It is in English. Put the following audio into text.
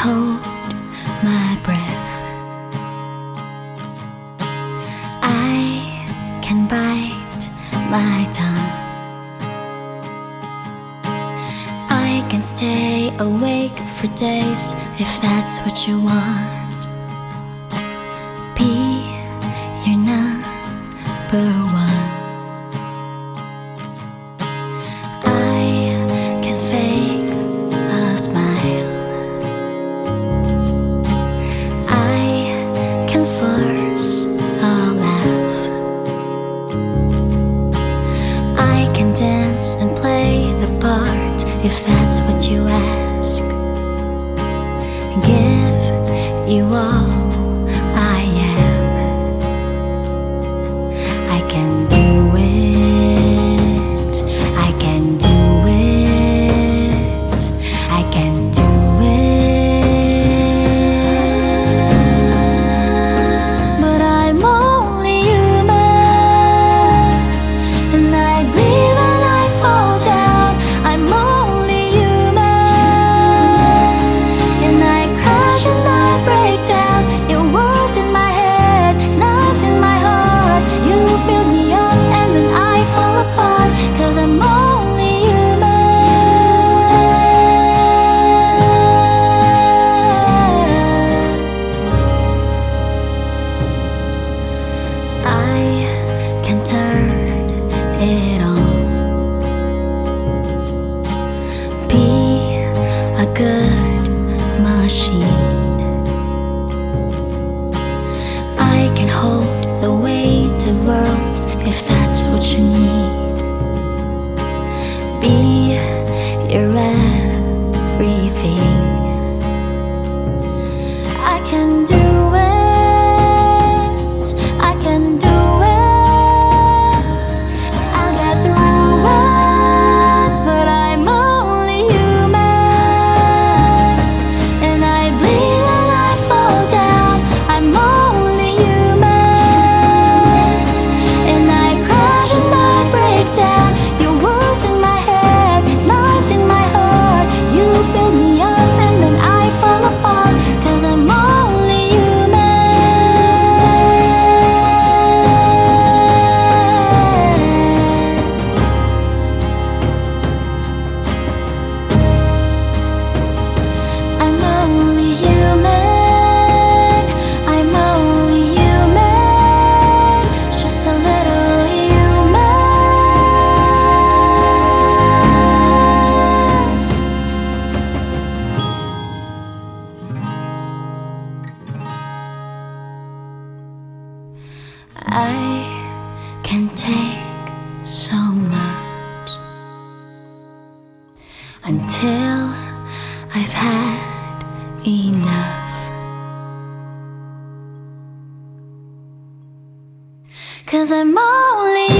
hold my breath. I can bite my tongue. I can stay awake for days if that's what you want. and play the part if that's what you everything. I can take so much until I've had enough. Cause I'm only.